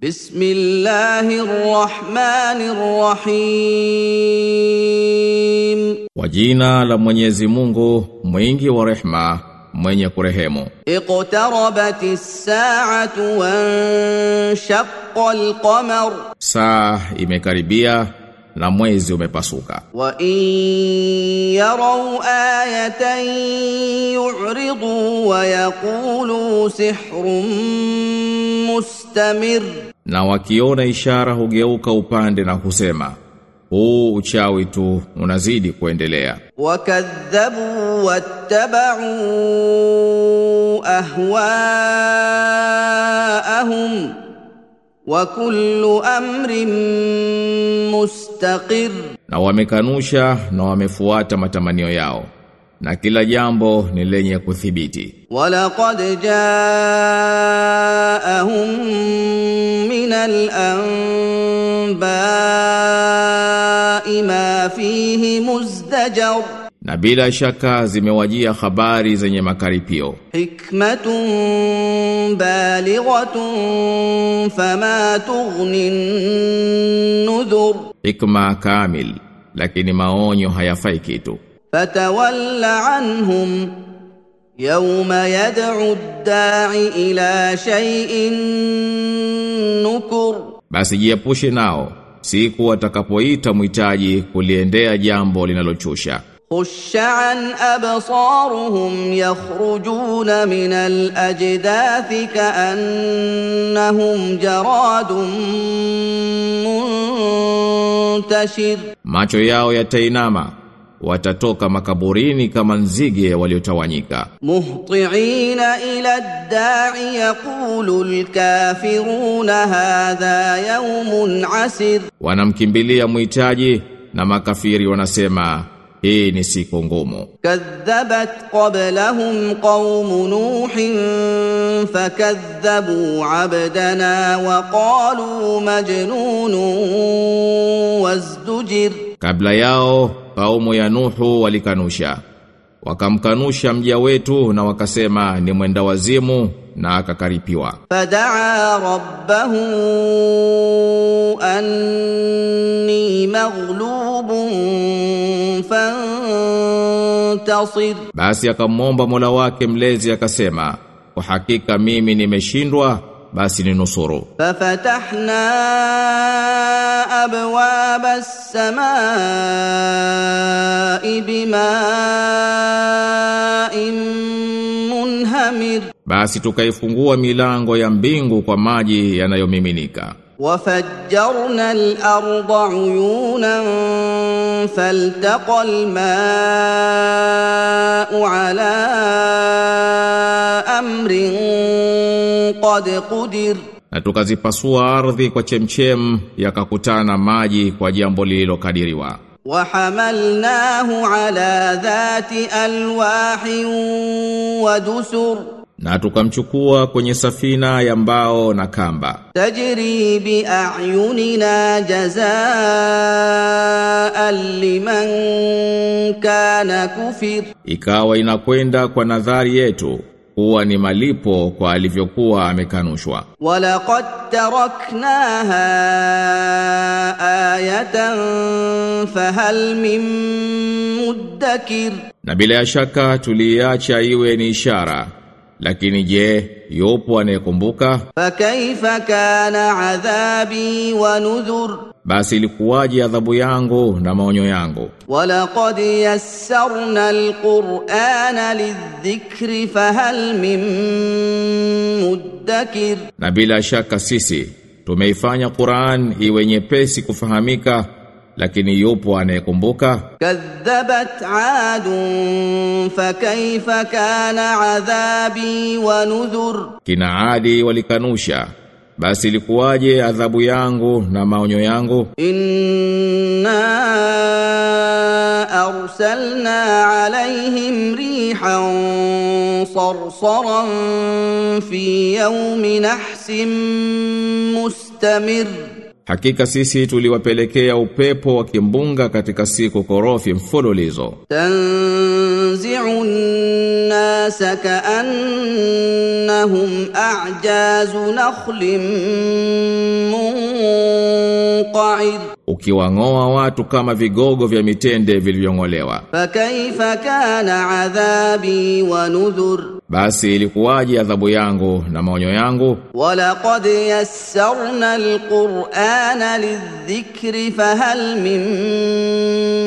بسم الله الرحمن الرحيم Kwa jina la Mwenyezi Mungu, mwingi wa rehma, mwenye kurehemu. اقتربت الساعة وانشق القمر Saa imekaribia na mwezi umepasuka. وإن يروا آية يعرضوا ويقولوا سحر مستمر na wakiona ishara hugeuka upande na kusema huu uchawi tu unazidi kuendelea. Wakadhabu wattabau ahwaahum wa kullu amrin mustaqir, na wamekanusha na wamefuata matamanio yao na kila jambo ni lenye kuthibiti. Walaqad jaahum min al-anba'i ma fihi muzdajar, na bila shaka zimewajia habari zenye makaripio. Hikmatun balighatun fama tughni nudhur, hikma kamil, lakini maonyo hayafai kitu. فتول عنهم يوم يدعو الداع إلى شيء نكر Basi jiepushe nao siku watakapoita mhitaji kuliendea jambo linalochusha. خش عن أبصارهم يخرجون من الأجداث كأنهم جراد منتشر Macho yao yatainama, watatoka makaburini kama nzige waliotawanyika. Muhti'ina ila ad-da'i yaqulu al-kafiruna hadha yawmun asir, wanamkimbilia muhitaji na makafiri wanasema hii ni siku ngumu. Kadhabat qablahum qaum nuhin fakadhabu abdana wa qalu majnunun wazdujir, kabla yao kaumu ya Nuhu walikanusha wakamkanusha mja wetu na wakasema ni mwenda wazimu na akakaripiwa. Fadaa rabbahu anni maghlubun fantasir, basi akamwomba Mola wake mlezi akasema, kwa hakika mimi nimeshindwa basi ni nusuru fafatahna abwaba as-samaa'i bima'in munhamir. Basi tukaifungua milango ya mbingu kwa maji yanayomiminika. وفجرنا الأرض عيونا فالتقى الماء على أمر قد قدر Na tukazipasua ardhi kwa chemchem yakakutana maji kwa jambo lililokadiriwa. وحملناه على ذات ألواح ودسر na tukamchukua kwenye safina ya mbao na kamba. Tajri bi ayunina jazaa liman kana kufir, ikawa inakwenda kwa nadhari yetu kuwa ni malipo kwa alivyokuwa amekanushwa. Walaqad taraknaha ayatan fahal min muddakir, na bila shaka tuliacha iwe ni ishara lakini je yupo anayekumbuka? Fakaifa kana adhabi wa nudhur? Basi ilikuwaje adhabu yangu na maonyo yangu? Walaqad yassarna alqur'ana lidhikri fahal min muddakir? Na bila shaka sisi tumeifanya Qur'an iwe nyepesi kufahamika lakini yupo anayekumbuka? كذبت عاد فكيف كان عذابي ونذر Kina Adi walikanusha. Basi ilikuwaje adhabu yangu na maonyo yangu? إنا أرسلنا عليهم ريحا صرصرا في يوم نحس مستمر Hakika sisi tuliwapelekea upepo wa kimbunga katika siku korofi mfululizo. Tanzi'u nasa kaannahum a'jazu nakhlin munqa'id, ukiwang'oa watu kama vigogo vya mitende vilivyong'olewa. Fakaifa kana adhabi wa nudhur basi ilikuwaje adhabu yangu na maonyo yangu? Walaqad yassarna alqur'ana lidhikri fahal min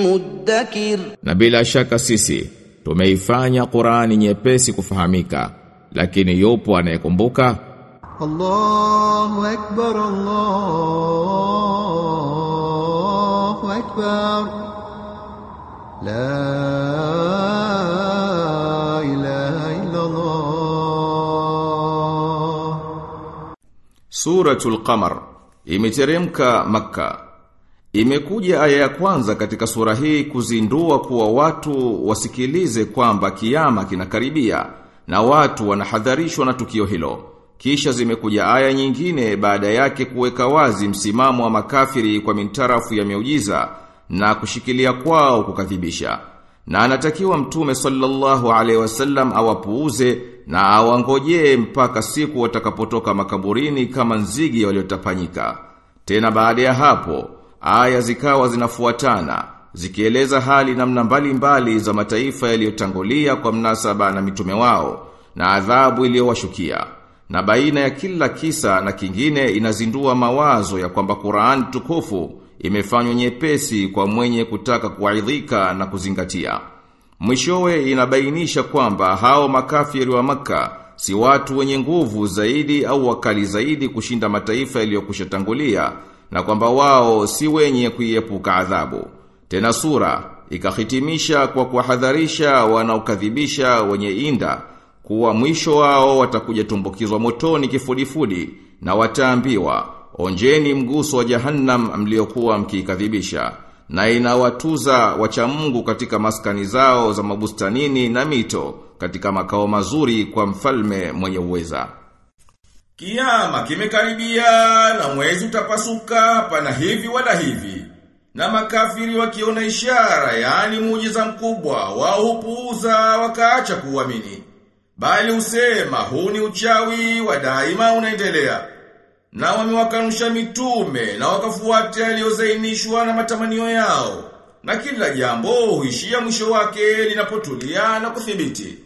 muddakir. Na bila shaka sisi tumeifanya Qur'ani nyepesi kufahamika lakini yupo anayekumbuka? Allahu akbar Allahu akbar. La Suratul Qamar imeteremka Makka. Imekuja aya ya kwanza katika sura hii kuzindua kuwa watu wasikilize kwamba kiyama kinakaribia na watu wanahadharishwa na tukio hilo. Kisha zimekuja aya nyingine baada yake kuweka wazi msimamo wa makafiri kwa mintarafu ya miujiza na kushikilia kwao kukadhibisha. Na anatakiwa mtume sallallahu alaihi wasallam awapuuze na awangojee mpaka siku watakapotoka makaburini kama nzigi waliotapanyika. Tena baada ya hapo, aya zikawa zinafuatana, zikieleza hali namna mbalimbali za mataifa yaliyotangulia kwa mnasaba na mitume wao, na adhabu iliyowashukia. Na baina ya kila kisa na kingine inazindua mawazo ya kwamba Qur'an tukufu imefanywa nyepesi kwa mwenye kutaka kuaidhika na kuzingatia. Mwishowe inabainisha kwamba hao makafiri wa maka si watu wenye nguvu zaidi au wakali zaidi kushinda mataifa yaliyokushatangulia na kwamba wao si wenye kuiepuka adhabu. Tena sura ikahitimisha kwa kuwahadharisha wanaokadhibisha wenye inda kuwa mwisho wao watakuja tumbukizwa motoni kifudifudi na wataambiwa onjeni mguso wa jahannam mliokuwa mkikadhibisha na inawatuza wacha Mungu katika maskani zao za mabustanini na mito katika makao mazuri kwa mfalme mwenye uweza. Kiyama kimekaribia na mwezi utapasuka pana hivi wala hivi. Na makafiri wakiona ishara yani muujiza mkubwa wao hupuuza wakaacha kuamini. Bali usema huu ni uchawi wa daima unaendelea. Na wamewakanusha mitume na wakafuata yaliyozainishwa na matamanio yao. Na kila jambo huishia mwisho wake linapotulia na kuthibiti.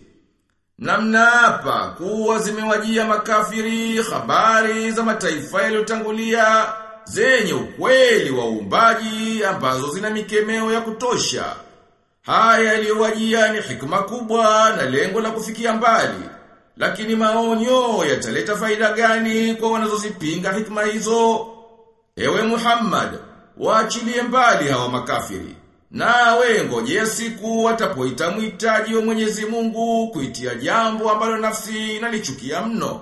Na hapa kuwa zimewajia makafiri habari za mataifa yaliyotangulia zenye ukweli wa uumbaji ambazo zina mikemeo ya kutosha. Haya yaliyowajia ni hikma kubwa na lengo la kufikia mbali. Lakini maonyo yataleta faida gani kwa wanazozipinga hikma hizo? Ewe Muhammad, waachilie mbali hawa makafiri. Nawe ngojea siku watapoita mwitaji wa Mwenyezi Mungu kuitia jambo ambalo nafsi inalichukia mno.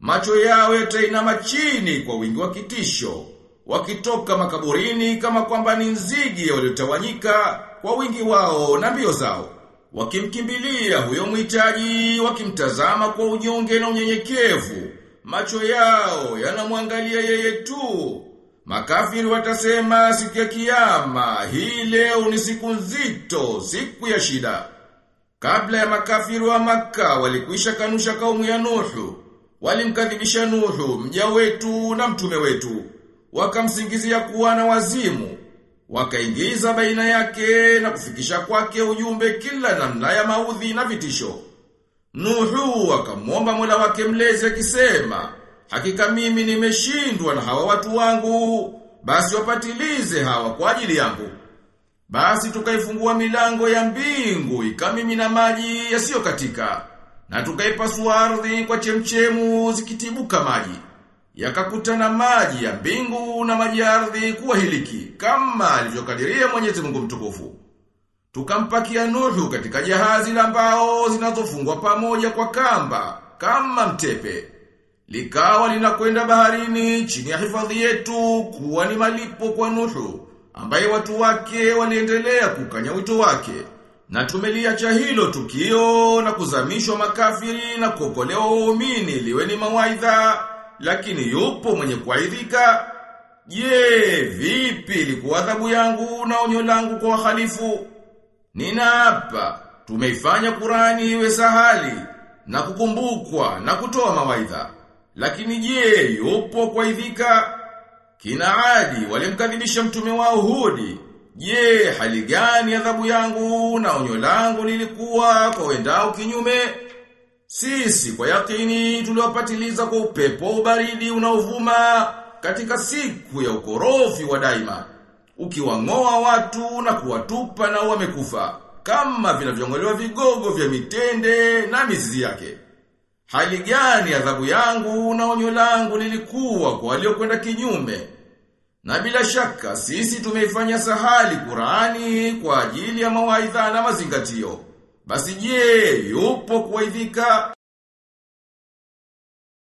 Macho yao yatainama chini kwa wingi wa kitisho, wakitoka makaburini kama kwamba ni nzige waliotawanyika kwa wingi wao na mbio zao. Wakimkimbilia huyo mwitaji, wakimtazama kwa unyonge na unyenyekevu, macho yao yanamwangalia yeye tu. Makafiri watasema siku ya kiyama, hii leo ni siku nzito, siku ya shida. Kabla ya makafiri wa maka walikwisha kanusha kaumu ya Nuhu, walimkadhibisha Nuhu, mja wetu na mtume wetu, wakamsingizia kuwa na wazimu, wakaingiza baina yake na kufikisha kwake ujumbe kila namna ya maudhi na vitisho. Nuhu akamwomba Mola wake mlezi akisema, hakika mimi nimeshindwa na hawa watu wangu, basi wapatilize hawa kwa ajili yangu. Basi tukaifungua milango ya mbingu ikamimina maji yasiyokatika na tukaipasua ardhi kwa chemchemu zikitibuka maji. Yakakutana maji ya mbingu na maji ya ardhi kuwa hiliki kama alivyokadiria Mwenyezi Mungu mtukufu. Tukampakia Nuhu katika jahazi la mbao zinazofungwa pamoja kwa kamba kama mtepe. Likawa linakwenda baharini chini ya hifadhi yetu kuwa ni malipo kwa Nuhu ambaye watu wake waliendelea kukanya wito wake. Na tumeliacha hilo tukio na kuzamishwa makafiri na kuokolewa waumini liwe ni mawaidha, lakini yupo mwenye kuaidhika. Je, vipi ilikuwa adhabu yangu na onyo langu kwa wahalifu? Ninaapa, tumeifanya Kurani iwe sahali na kukumbukwa na kutoa mawaidha. Lakini je, yupo kuaidhika? kina Adi walimkadhibisha mtume wao Hudi. Je, hali gani adhabu yangu na onyo langu lilikuwa kwa wendao kinyume? Sisi kwa yakini tuliwapatiliza kwa upepo ubaridi unaovuma katika siku ya ukorofi wa daima. Ukiwang'oa watu na kuwatupa na wamekufa kama vinavyongolewa vigogo vya mitende na mizizi yake. Hali gani adhabu yangu na onyo langu lilikuwa kwa waliokwenda kinyume? Na bila shaka sisi tumeifanya sahali Qur'ani kwa ajili ya mawaidha na mazingatio. Basi je, yupo kuwaidhika?